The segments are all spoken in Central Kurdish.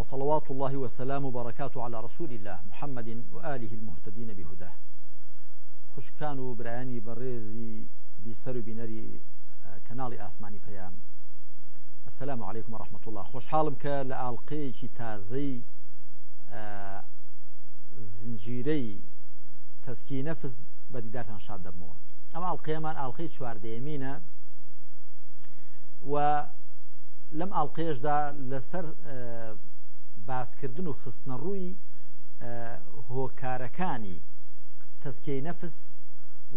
وصلوات الله وسلام وبركاته على رسول الله محمد وآله المهتدين بهداه خوش كانوا برایانی برزي بسر و بینەری آه، آسماني ئاسمانی السلام عليكم ورحمة الله خۆشحاڵم کە لە ئاڵلقەیەکی تازەی آه، زنجیرەی تەسکی نەفس بەدیدارتان شاد دەبمەوە ئەم ئاڵلقەیەمان ئاڵلقەی چواردەیەمینە و دا لسر آه باسکردن و خستنە ڕووی هۆکارەکانی تەسکەی نەفس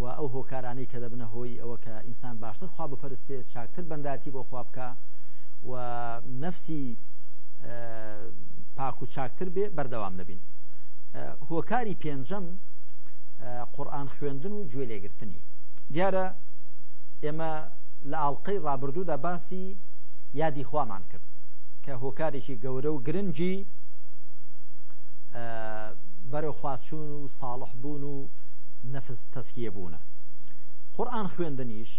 و ئەو هۆکارانەی کە دەبنە هۆی ئەوە کە ئینسان باشتر خوا بپەرستێ چاکتر بەنداتی بۆ خواب بکە و نفسی پاک و چاکتر بێ بەردەوام دەبین هۆکاری پێنجەم قورآان خوێندن و گوێ لێگرتنی دیارە ئێمە لە ئاڵلقەی ڕابردوو دا باسی یادی خوامان کرد کە هۆکارێکی گەورە و گرنگی بەرە خواچوون و ساڵح بوون و نەفس تەسکیە بوونە قورآن خوێندنیش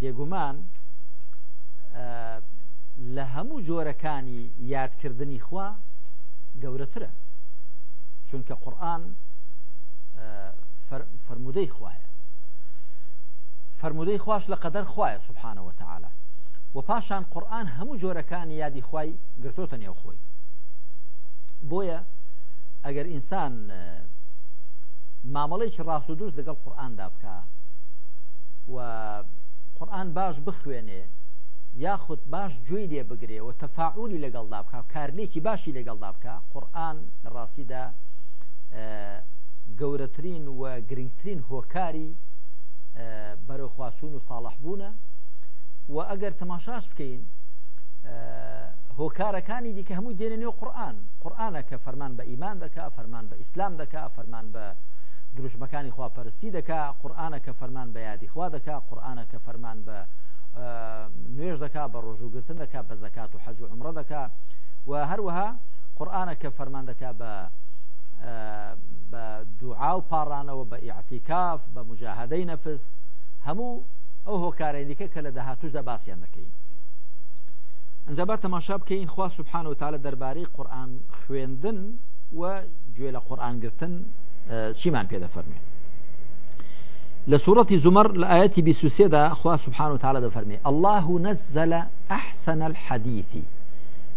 بێگومان لە هەموو جۆرەکانی یادکردنی خوا گەورەترە چونکە قورآن فرمودەی خوایە فرمودەی خوش لە قەدەر خوایە سبحانەوە تعاالە و پاشان قورآن هەموو جۆرەکانی یادی خی گرتۆتە نێو خۆی بۆیە ئەگەر ئینسان مامەڵێکی ڕاست و دوست لەگەڵ قورآاندا بکە و قورآن باش بخوێنێ یاخود باش گوێی لێ بگرێ و تەفاعولی لەگەڵدا بکە کارلێکی باشی لەگەڵدا بکە قورآن ڕاستیدا گەورەترین و گرنگترین هۆکاری بەرەخواچوون و ساڵح بوونە و اگر تماشاش ئەگەر تەماشاش بکەین هۆکارەکانی آه، دیکە هەمووی دێنە نوێ قورآن قورآانە کە فەرمان بە ئیمان دکا فەرمان بە ئیسلام دکا دروش بە دروشمەکانی پرسی دکا قران که فرمان بە یادی خوا دکا قورآانە کە فەرمان بە آه، نوێژ دکا بە گرتن دکا بە زکات و حج و عمرە دکا و هر هەروەها قران که فرمان دکا بە آه، بە دوعا و پارانه و بە ئیعتیکاف بە مجاهدەی نفس همو ئەو هۆکارەی دیکە کە لە داهاتوشدا باسییان دەکەین ئەنجبا تەماشا بکەین خوا سوبحان و تاالە دەربارەی قورآن خوێندن و گوێ لە قورآانگرتن چیمان پێدەفەرمێ لە سوورەتی زمر لە ئاەتی بیسوسێدا خوا سوبحان و تاالە دەفەرمێ الله نزل أحسن الحديث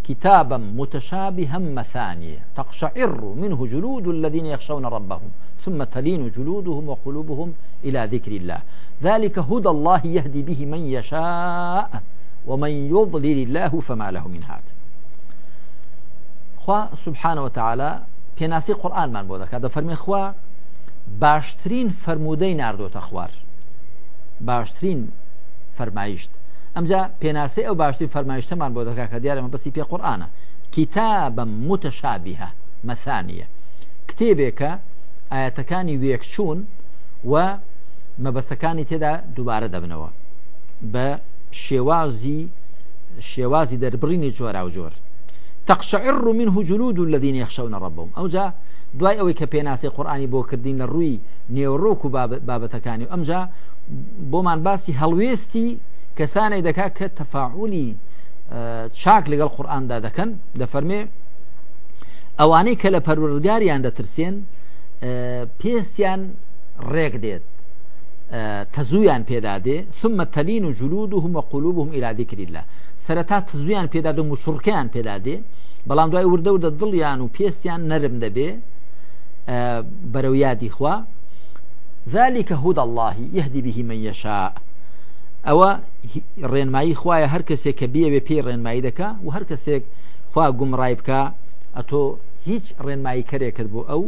كتابا متشابها مثانية تقشعر منه جلود الذين يخشون ربهم ثم تلين جلودهم وقلوبهم إلى ذكر الله ذلك هدى الله يهدي به من يشاء ومن يضلل الله فما له من هات خوا سبحانه وتعالى ناسي قرآن من بودك هذا فرمي خوا باشترين فرمودين أردو تخوار باشترين فرمايشت ئەمجا پێناسی ئەو باشتری فەرمایشتەمان بۆ دەکا کە دیارەمە بەسی پێ قورآانە کتابە متەشابیها مەسانیە کتێبێکە ئاەتەکانی وەکچوون و مەبەستەکانی تێدا دووبارە دەبنەوە بە شێوازی شێوازی دەربڕینی جۆرا و جۆر تەقشعر من هجلود الذين يخشون ربهم ئەوجا دوای ئەوەی کە پێناسی قورآانی بۆ کردین لە ڕووی نێوڕۆک و بابەتەکانی و ئەمجا بۆمان باسی هەڵوێستی کەسانی دەکا کە تەفاعولی چاک لەگەڵ قورآاندا دەکەن دەفەرمێ ئەوانەی کە لە پەروەردگاریان دەترسێن پێستیان ڕێک دێت تەزویان پێدادێ سممە تەلین و جلود و هەمە قلوبم ئیرادیکریلا سەرەتا تزویان پێداد و مسوڕکیان پێدادێ بەڵام دوای وردەوردە دڵیان و پێستیان نەرم دەبێ بەرەو یادی خوا ذلكکە هود اللهی یهدی بهی من یشاء ئەوە ڕێنمایی خوایە هەر کەسێک کە بیەوێ پێی ڕێنمایی دەکا و هەر کەسێک خوا گومڕای بکە ئەتۆ هیچ ڕێنمایی کەرێکرد بۆ ئەو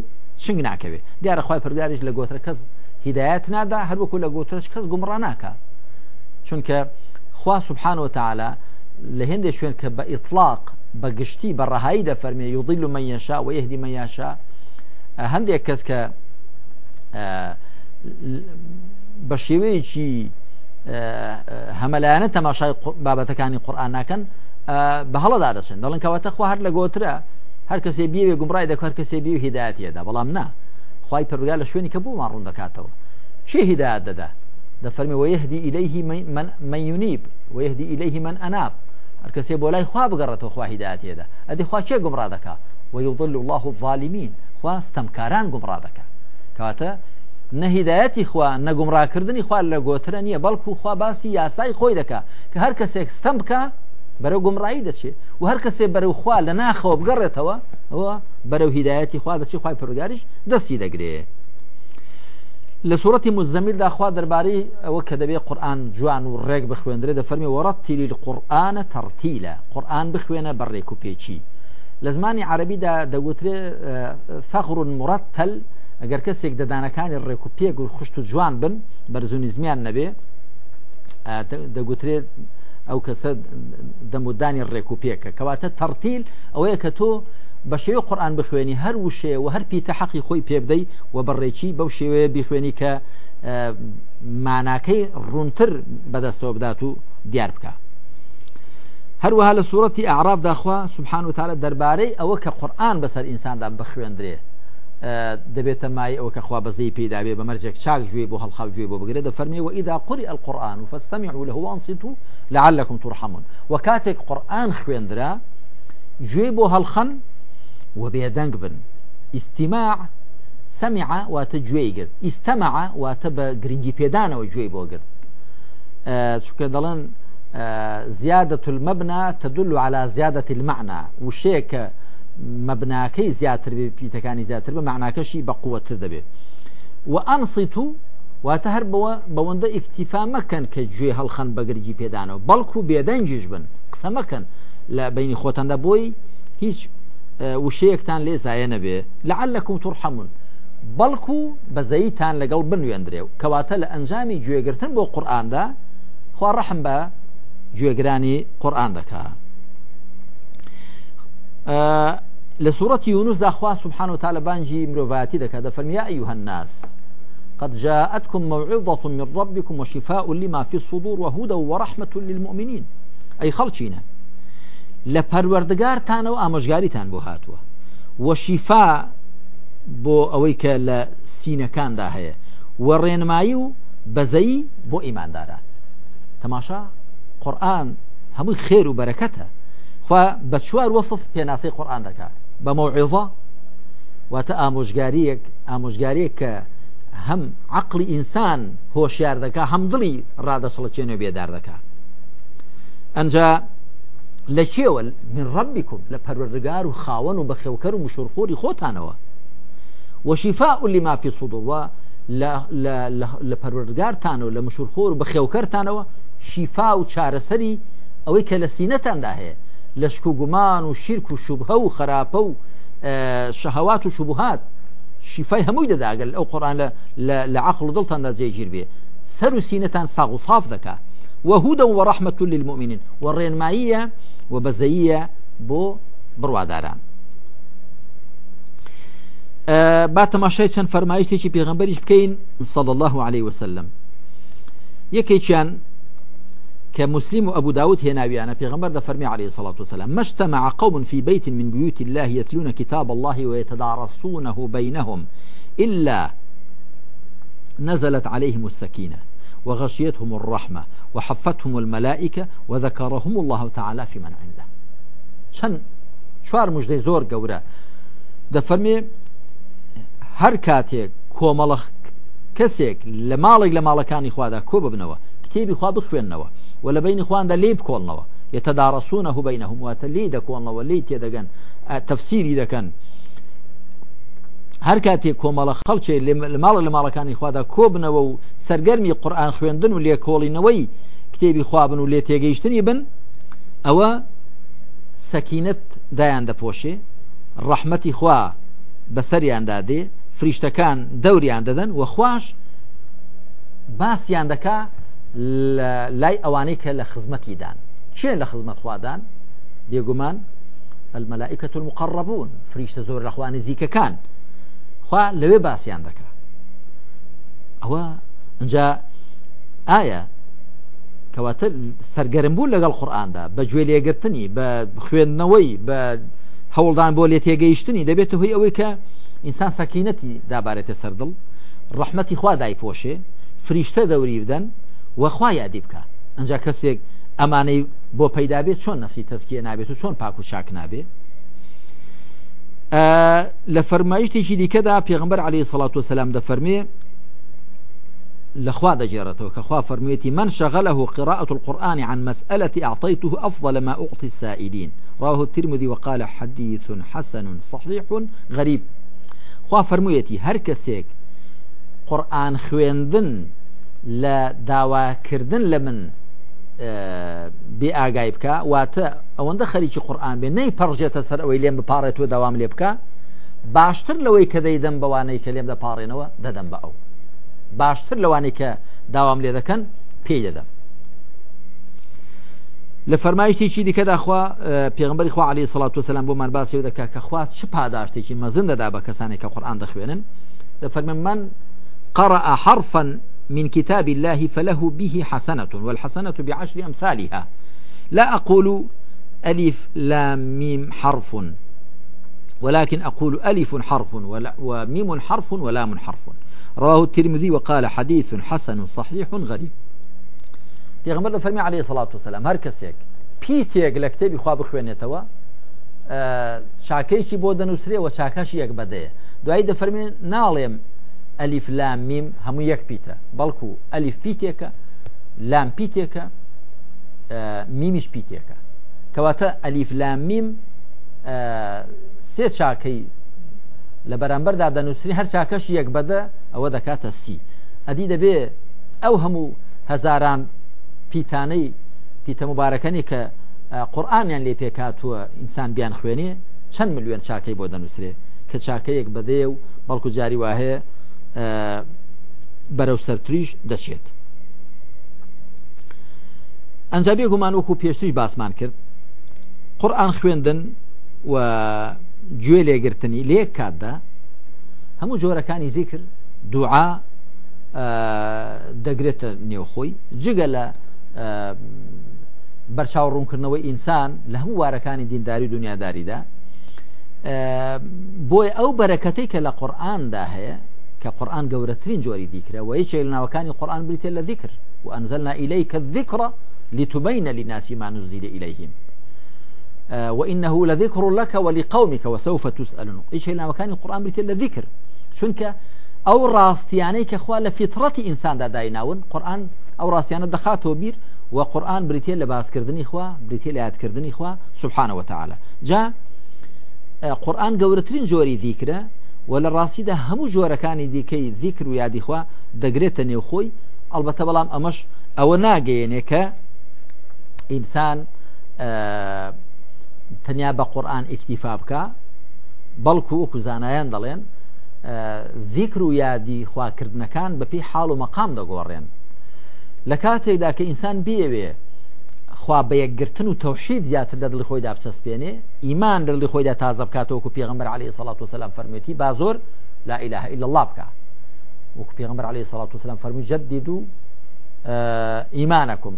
چنگ ناکەوێت دیارە خخوای پرداریش لە گۆترە کەس هیدایەت نادا هەروەکو لە گۆترش کەس گومڕ ناکە چونکە خوا سبحانەوە تعاالە لە هێندێک شوێن کە بە ئیطلاق بە گشتی بە ڕەهایی دەفەرمێ یوضیل و مەیەشا و یهدی مەیاشا هەندێک کەس کە بە شێوەیەکی هەمەلایەنە تەماشای بابەتەکانی قورآان ناکەن بە هەڵەدا دەچن دەڵن کەواتە خوا هەر لە گۆترە هەر کەسێ بیوێ گومڕای دەکار کەسێ بی و هیداەتیەدا بەڵام نا خی پرگا لە شوێنی کە بوومان ڕوون دەکاتەوە چی هیداەت دەدا دەفەرمی وەهدی ئیلەیهی مەیونیب وەهدی ئیلەیهی من ئەناب هەر کەسێ بۆ لای خوا بگەڕێتەوە خوا هیداەتیەدا ئەدی خوا چێ گومڕ دەکا وەیڵ الله و ظالمین خواستەمکاران گومڕ دەکات کاتە نەهیدایەتی خوا نەگومڕاکردنی خوارد لە گۆترە نییە بەڵکو خوا باسی یاسای خۆی دکا کە هەر کەسێک ستەم بکە بەرەو گومڕایی دەچێت و هەر کەسێ بەرەو خوا لە ناخەوە بگەڕێتەوە ئەوە بەرەو هیدایەتی خوا دەچی خی پرگاریش دەستی دەگرێت لە سوورەتی مزەمیل داخوا دەربارەی ئەوە کە دەبێت قورآن جوان و ڕێک بخوێندرێت دەفەرمی وەڕەت تیلیل قورآانە تەرتیلە قورآن بخوێنە بەڕێک و پێچی لە زمانی عربیدا دەگوترێت فەخڕون مرەتتەل ئەگەر کەسێک دەدانەکانی ڕێک و پێک و خوشت و جوان بن بەرزونیزمیان نەبێ دەگوترێت ئەو کەسە دەمودانی ڕێک و پێکە کەواتە تەرتیل ئەوەیە کە تۆ بە شێوە قورآان بخوێنی هەر وشەیە و هەر پیتە حەقی خۆی پێبدەی و بەڕێکی بەو شێوەیە بخوێنی کە ماناکەی ڕونتر بەدەستەوە بدات و دیار بکە. هەروەها لە سوورەتی ئاعرافداخوا سبحان و تاالە دەربارەی ئەوە کە قورآان بەسەر ئینساندا بخوێندرێ دبيت ماي او كخوا بزي بي دابي مەرجێک چاک جوي بۆ هەڵخاو جوێ بۆ بگرێت فەرمی و ئیدا قڕی ئەلقورآن و فەستەمی لە هوانسیت و لەعلەکم تورحەمون و کاتێک قورآن خوێندرا گوێ بۆ هەڵخەن بن استماع سمع واتە قرد استمع ئیستەمع واتە بە وجوي بو قرد شو كدلن زياده المبنى تدل على زيادة المعنى وشيك مەبناکەی زیاتر بێ پیتەکانی زیاتر بە معناکەشی بە قووەتر دەبێت و ئەنسییت و واتە هەر بەوە بەوەندە ئیکتیفا مەکەن کە گوێ هەڵخەن بەگرجی پێدانەوە بەڵکو بێدەنجیش بن قسە مەکەن لە بینی خۆتەندا بۆی هیچ وشەیەکتان لێ زایە نەبێ لەعلەکم تورحەمون بەڵکو بە زەییتان لەگەڵ بنوێندرێ و کەواتە لە ئەنجامی گوێگرتن بۆ قورآاندا خوارەحم بە گوێگرانی قورآان دەکات آه، لسورة يونس یونوس سبحانه وتعالى بانجي مروفاتي مرۆڤەتی دەکات دە يا أيها الناس قد جاءتكم موعظة من ربكم وشفاء لما في الصدور وهدى ورحمة للمؤمنين أي خلچينە لە پەروەردگارتانەوە ئامۆژگاریتان تان هاتووە وەشیفا بۆ ئەوەی کە لە سینەکاندا هەیە وە ڕێنمایی و بەزەی بۆ ئیمانداران تەماشا قورآن هەمووی خوا بە چوار وەصف پێناسی قورآان دەکات بە مەوعێڵە واتە ئامۆژگاریەک ئامۆژگاریەک کە هەم عقلی ئینسان هۆشیار دەکا هەمدڵی ڕادەسڵەچێنێ بێدار دەکا ئەجا لە کێوە من ڕبیکم لە پەروەردگار و خاوەن و بەخێوکەر و مشورخۆری خۆتانەوە وەشیفا و لیمافی سوودڵوە لە پەروەردگارتانەوە لە مشورخۆر بە خێوکەرتانەوە شیفا و چارەسەری ئەوەی کە لە سینەتاندا هەیە لە شک و گومان و شیرک و شوبهە و خراپە و آه، شەهوات و شوبهات شیفای هەمووی دەداگەل ئەو قڕان لە عقل و دڵتان دەجێگیر بێ سەر و سینەتان ساغ و صاف دەکا وهودا وەڕەحمەت للمؤمنین و ڕێنماییە و برواداران بعد آه، ما با تەماشای چەند فەرمایشتێکی پێغمبەریش بکەین صلى الله عليه وسلم یەکێکیان كمسلم أبو داود هنا بيانا في غمر دفرمي عليه الصلاة والسلام ما اجتمع قوم في بيت من بيوت الله يتلون كتاب الله ويتدارسونه بينهم إلا نزلت عليهم السكينة وغشيتهم الرحمة وحفتهم الملائكة وذكرهم الله تعالى في من عنده شن شوار مژدەی زور گەورە دفرمي هەر كومالخ کۆمەڵخ لمالك لە ماڵێک لە ماڵەکانی خوادا کتێبی خوا بخوێندنەوە و لە بینی خواندا لێ بکۆڵنەوە يتدارسونه بينهم واتلي دكون ولي تي دغن تفسيري دكن هر کاتێ کۆمەڵە خەڵکێ ماڵە لە ماڵەکانی خوادا کۆبنەوە و سەرگەرمی قورآان خوێندن و لێ کۆڵینەوەی کتێبی خوابن و لێ تێگەیشتنی بن ئەوە سەکینەت دایان دەپۆشێ ڕەحمەتی خوا بەسەریاندا دێ فریشتەکان دەوریان دەدەن و خوش باسییان دەکا لای ئەوانەی کە لە خزمەتیدان چێن لە خزمەت خوادان بێگومان المەلائکە المقڕبوون فریشتە زۆر لەخوانی زیکەکان خوا لەوێ باسییان دەکە ئەوە اینجا ئایا کەواتە سەرگەرمبوو لەگەڵ قورآاندا بە گوێ لێگرتنی بە خوێندنەوەی بە هەوڵدان بۆ لێ تێگەیشتنی دەبێت هۆی ئەوەی کە ئینسان سەکینەتی دابارێتە سەردڵ ڕحمەتی خوا دای پۆشێ فریشتە دەوری بدەن خواهی ادیب که انجا کسی امانی با پیدا بی چون نفسی تەسکیە نابێت و چۆن پاک و اه، لفرمایش تیشی دی که دا پیغمبر علیه صلاة و سەسلام دەفەرمێ لخوا که كخوا فرميتي من شغله قراءة القرآن عن مسألة أعطيته أفضل ما أعطي السائلين راه الترمذي وقال حديث حسن صحيح غريب خوا فرميتي هر کسی قرآن خويندن لە داواکردن لە من بێ ئاگای بکە واتە ئەوەندە خەریکی قورآان بێ نەی پەڕژێتە سەر ئەوەی لێم بپارێتوە داوام لێ بکە باشتر لەوەی کە دەیدەم بەوانەی کە لێم دەپارڕێنەوە دەدەم بە ئەو باشتر لەوانەی کە داوام لێ دەکەن پێی دەدەم لە فەرمایشتێکی دیکەداخوا پێغمبەری خوا علی سڵات وسلام بۆمان باسی دەکا کە خوا چ پاداشتێکی مەزن دەدا بە کەسانێک کە قورآان دەخوێنن دەفەرمن من قرأ حرفا من كتاب الله فله به حسنة والحسنة بعشر أمثالها لا أقول ألف لام ميم حرف ولكن أقول ألف حرف وميم حرف ولام حرف رواه الترمذي وقال حديث حسن صحيح غريب پێغمبەر لە فەرمی عليه الصلاة والسلام هەر کەسێک پی تێک لە کتێبی شاكيشي بخوێنێتەوە چاکەیەکی اه، بۆ دەنووسێ و چاکەشی یەک ئەلیف لام میم هەموو یەک پیتە بەڵکو ئەلیف پیتێکە لام پیتێکە میمیش پیتێکە کەواتە ئەلیف لام میم سێ چاکەی لە بەرامبەردا دەنووسری هەر چاکەش یەک بەدە ئەوە دەکاتە سی ئەدی دەبێ ئەو هەموو هەزاران پیتانەی پیتە مبارەکانی کە قورآانیان لێ پێکاتووە ئینسان بیان خوێنێ چەند ملیێن چاکەی بۆ دەنووسێ کە چاکەیەک بەدێ و بەڵکو جاری وهەیە بەرەو سەرتریش دەچێت ئەنجابێ گومان وەکو پێشتری باسمان کرد قورآان خوێندن و گوێ لێگرتنی لێک کاتدا هەموو جۆرەکانی زیکر دوعا دەگرێتە نێوخۆی جگە لە بەرچاو ڕوونکردنەوەی ئینسان لە هەموو وارەکانی دینداری دنیاداریدا بۆی ئەو بەرەکەتەی کە لە قورآاندا هەیە كقرآن قورآن جوري جۆری دیکرە لنا وكان القرآن ناوەکانی الذكر وأنزلنا إليك الذكر لتبين للناس ما نزيد إليهم آه، وإنه لذكر لك ولقومك وسوف تسألون إيش لنا وكان القرآن بريت الذكر شنك أو راستيانيك أخوة فطرة إنسان دا دايناون قرآن أو راستيانا دخاته بير وقرآن بريت لباس كردني إخوة بريت لآيات كردني إخوة سبحانه وتعالى جاء آه، قرآن قورترين جوري ذكره و لە ڕاستیدا هەموو جۆرەکانی دیکەی ذیکر و یادیخوا دەگرێتە نێوخۆی ئەلبەتە بەڵام ئەمەش ئەوە ناگەیەنێ کە ئینسان تەنیا بە قورآن ئیکتیفا بکە بەڵکو وەکو زانایان دەڵێن ذیکر و یادی خواکردنەکان بەپی حاڵ و مەقام دەگۆڕێن لە کاتێکدا کە ئینسان بیەوێ خوا بە یەکگرتن و تەوحید زیاتر لە دڵ خۆیدا بچەسپێنێ ئیمان لەلی خۆیدا تازە بکاتەوەکو پێغمبەر عليه سڵات و سلام فەرمێتی با زۆر لا إله إلا الله بکە وەکو پێغمبەر عليه سڵات و سلام فەرمی جدید و إيمانكم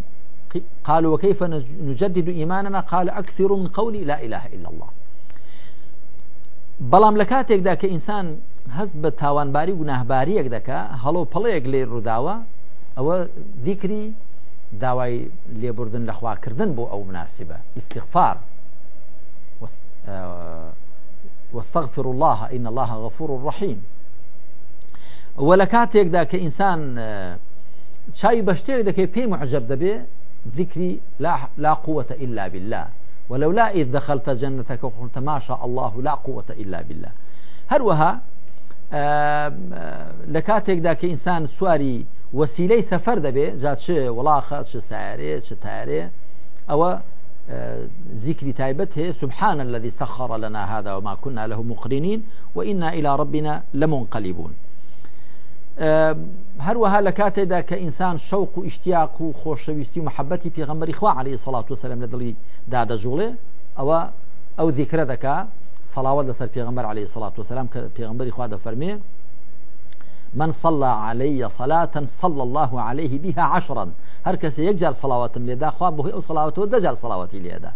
قالوا وكيف نجدد إيماننا قال أكثر من قولي لا إله إلا الله بەڵام لە کاتێکدا کە ئینسان هەست بە تاوانباری و ناهباریەک دەکە هەڵۆ پەڵەیەک لێ ڕووداوە ئەوە دیکری داوای لێبوردن لخوا خواکردن بو او مناسبه استغفار واستغفر الله إن الله غفور رحيم وە لە کاتێکدا کە ئینسان چای بە شتێک دەکەی معجب دەبێ ذكري لا, لا قوة إلا بالله ولولا إذ دخلت جنتك وقلت ما شاء الله لا قوة إلا بالله هروها لكاتك ذاك إنسان سواري سواری وسيله سفر دبي جا شي ولا چ سارێ چ تارێ أو اه، ذكر تايبته سبحان الذي سخر لنا هذا وما كنا له مقرنين وإنا إلى ربنا لمنقلبون هر اه، وها لكاته دا كإنسان شوق و ئیشتیاق و خۆشەویستی و محەبەتی پێغەمبەری عليه الصلاة والسلام سەلم دادا دڵی أو, أو ئەو ذیکرە دەکا سەڵاوە لەسەر پێغمبەر عليه الصلاة والسلام في پێغمبەری خوا دەفەرمێ من صلى علي صلاة صلى الله عليه بها عشرا هر کسی یک جار صلواتم لێدا خوا بۆ ئەو صلوات و دەجار صلواتی لێدا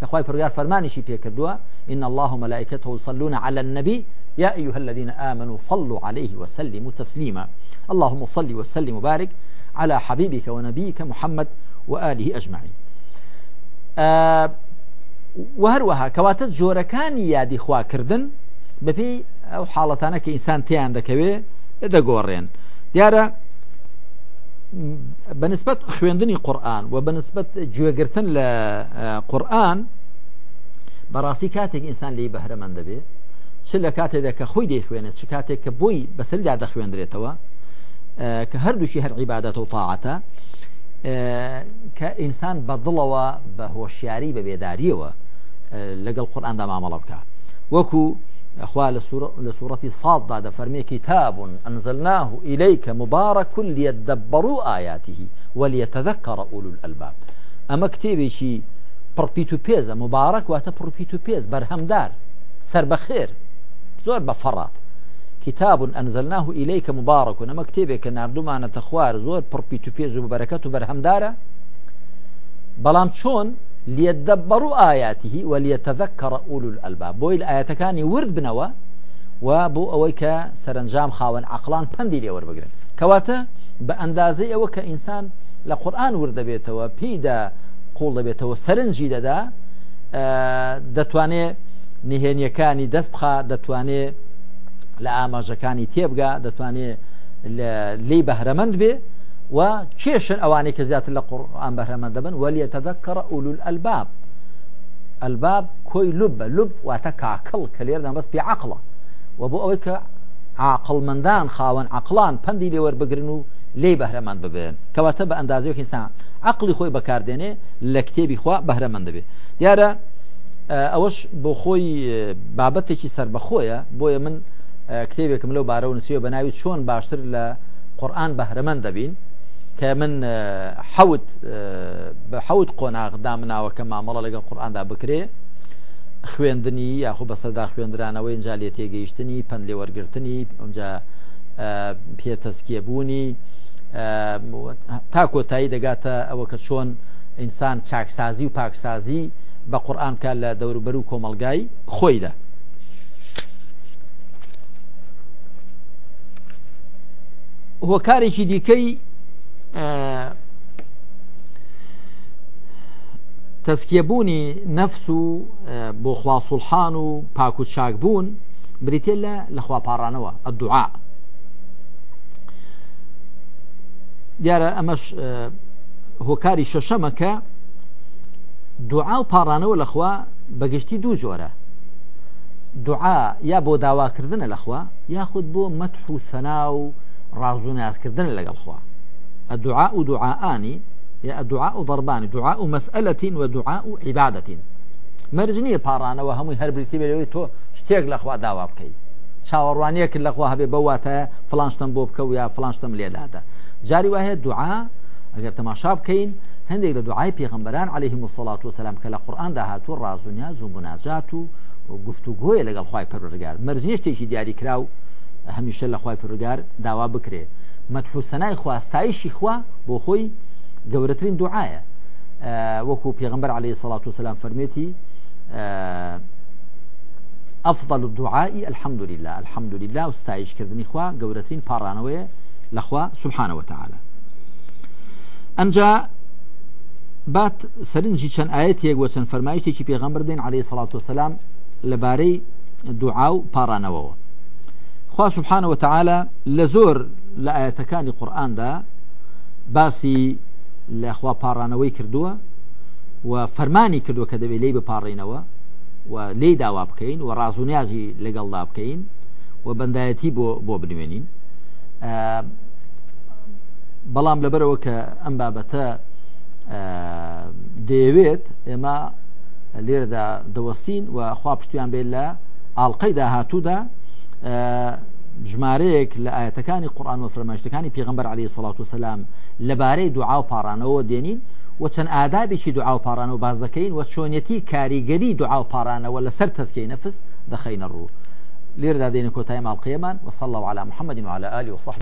کە خوای پرگار فەرمانیشی إن الله ملائكته يصلون على النبي يا أيها الذين آمنوا صلوا عليه وسلموا تسليما اللهم صل وسلم وبارك على حبيبك ونبيك محمد وآله أجمعين آه وهروها كواتت جوركان يادي خواكردن بەپی او حالتانك انسان تي تیان دەگۆڕێن دیارە بەنسبەت خوێندنی قورآن و بەنسبەت گوێگرتن لە قورآن بەڕاستی کاتێک ئینسان لی بەهرەمەند دەبێت چ لە کاتێکدا کە خۆی دەیخوێنێت چ کاتێک کە بۆی بەسەردا دەخوێندرێتەوە کە هەردووشی هەر عیبادەت و تاعاتە کە ئینسان بەدڵەوە بە هۆشیاری بە بێداریەوە لەگەڵ قورآاندا مامەڵە بکە وەکو أخوة لسورة صاد دا فرمي كتاب أنزلناه إليك مبارك ليتدبروا آياته وليتذكر أولو الألباب أما كتابي شي بربيتو بيز مبارك واتا بربيتو بيز بەرهەمدار سەر بەخێر زۆر بەفەڕ کتاب ئەنزلناه ئیلیکە مبارەك و نەمە کتێبێک کە نردومانەتە خوار زۆر پرپیت و پێز و بەرەکەت و بەرهەمدارە بەڵام ليدبروا آياته وليتذكر أولو الألباب بوي الآيات كان ورد بنوا وبو أويك سرنجام خاون عقلان بندي لي وربقرن كواتا بأندازي أوك إنسان لقرآن ورد بيتوا بيدا قول بيتوا سرنجي ددا آه دتواني نهێنیەکانی دەست بخە دەتوانێت لە ئاماژەکانی تێبگا دەتوانێت لی بەهرەمەند بێ و کێشن ئەوانەی کە زیاتر لە قڕآن بەرهەمە دەبن وەلیە تەدەکەڕ ئولول ئەلباب ئەلباب کۆی لوب بە لوب واتە کاکەڵ کە لێردان بەست پێ عقلە و بۆ ئەوەی کە عقلمەندان خاوەن عقلان پندی لێوەربگرن و لێ بەهرەمان ببێن کەواتە بە ئەندازەیەکی سان عقلی خۆی بەکاردێنێ لە کتێبی خوا بەهرەمەند دەبێت دیارە ئەوەش بۆ خۆی بابەتێکی سربەخۆیە بۆیە من کتێبێکم لەو بارە و نسیوە بەناوی چۆن باشتر لە قورآن بەهرەمەند دەبین کە من حەوت بە حەوت قۆناغدا مناوەکە مامەڵە لەگەڵ قورآاندا بکرێ خوێندنی یاخۆ بەسەدا خوێندرانەوەی اینجا لێ تێگەیشتنی پند لێ وەرگرتنی ئەمجا پێتەسکیە بوونی تا کۆتایی دەگاتە ئەوە کە چۆن ئینسان چاکسازی و پاکسازی بە قورآانکە لە دەوروبەر و کۆمەلگای خۆیدا. هۆکارێکی دیکەی تەسکیەبوونی نەفس و بۆ خواسوڵحان و پاک و چاک بوون بریتێ لە لەخواپارانەوە ئە دوعا دیارە ئەمەش هۆکاری شەشەمەکە دوعا و پارانەوە لەخوا بەگشتی دوو جۆرە دوعا یا بۆ داواکردنە لەخوا یاخود بۆ مەتح و سەنا و ڕازوو نازکردن لەگەڵ خوا الدعاء دعاءان الدعاء ضربان دعاء مسألة ودعاء عبادة مرجنية بارانة وهم هربريتي بلوي تو شتيك لأخوة داوا بكي شاوروانية كل أخوة هبي بواتا فلانشتم بوبك ويا فلانشتم ليلادا جاري وهي الدعاء اگر تماشا بکەین هەندێک لە دوعای پێغمبەران عليهلهم وسڵات و سلام کە لە قورآان داهاتوو ڕازونیاز و مناجات و گفتو گۆیە لەگەڵ خی پەرگار مەرزنیشتێکی دیاریکرا و هەمیشە لە خی پرگار داوا بکرێ مدح و خو خواستایشی خوا بۆ خۆی گەورەترین دوعاە آه، وەکو پێغمبەر عليه الصلاه والسلام فەرمێتی افضل آه، الدعاء الحمد لله الحمد لله وستایشکردنی خوا گەورەترین پاڕانەوەیە لەخوا سبحانه وتعالى انجا بات سەرنجی چەند ئاەت یەک وە چەند فەرمایشتێکی پێغەمبەر دێن عليه الصلاه والسلام لباري دعاو و پاڕانەوەەوە سبحانه وتعالى تعاالە لە ئاەتەکانی قورآاندا باسی لەخوا پاڕانەوەی کردووە و فەرمانی کردووە کە دەبێت لی بپارڕینەوە و لی داوا بکەین و ڕازونیازی لەگەڵدا بکەین و بەندایەتی بۆ بۆ بنوێنین بەڵام لەبەرەوە کە ئەم بابەتە دەیەوێت ئێمە لێرەدا دەوەستین و خوا پشتیان بێت لە ئاڵلقەی داهاتوودا ژمارەیەک لە ئاەتەکانی قورآن وفرماش فرەرماشتەکانی پێغمبەر عليه الصلاة والسلام لباري دعاء بارانو پارانەوە وشن آدابي چەند دعاء دوعا و پاران و باز دەکەین و چۆنیەتی کاریگەری دوعا و پارانەوە لەسەر تەسکی نەفس دەخینە ڕوو وصلى على محمد وعلى آله وصحبه